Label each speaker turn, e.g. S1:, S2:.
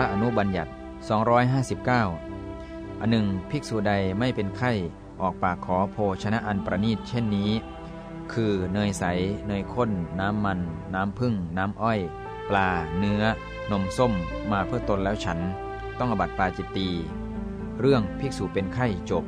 S1: ระอนุบัญญัติ 259อันหนึ่งภิกษุใดไม่เป็นไข้ออกปากขอโภชนะอันประณีตเช่นนี้ คือเนยใส เนยข้น น้ำมัน น้ำพึ่ง น้ำอ้อย ปลา เนื้อ นมส้ม มาเพื่อตนแล้วฉัน ต้องอบัติปาจิตตี เรื่องภิกษุเป็นไข้จบ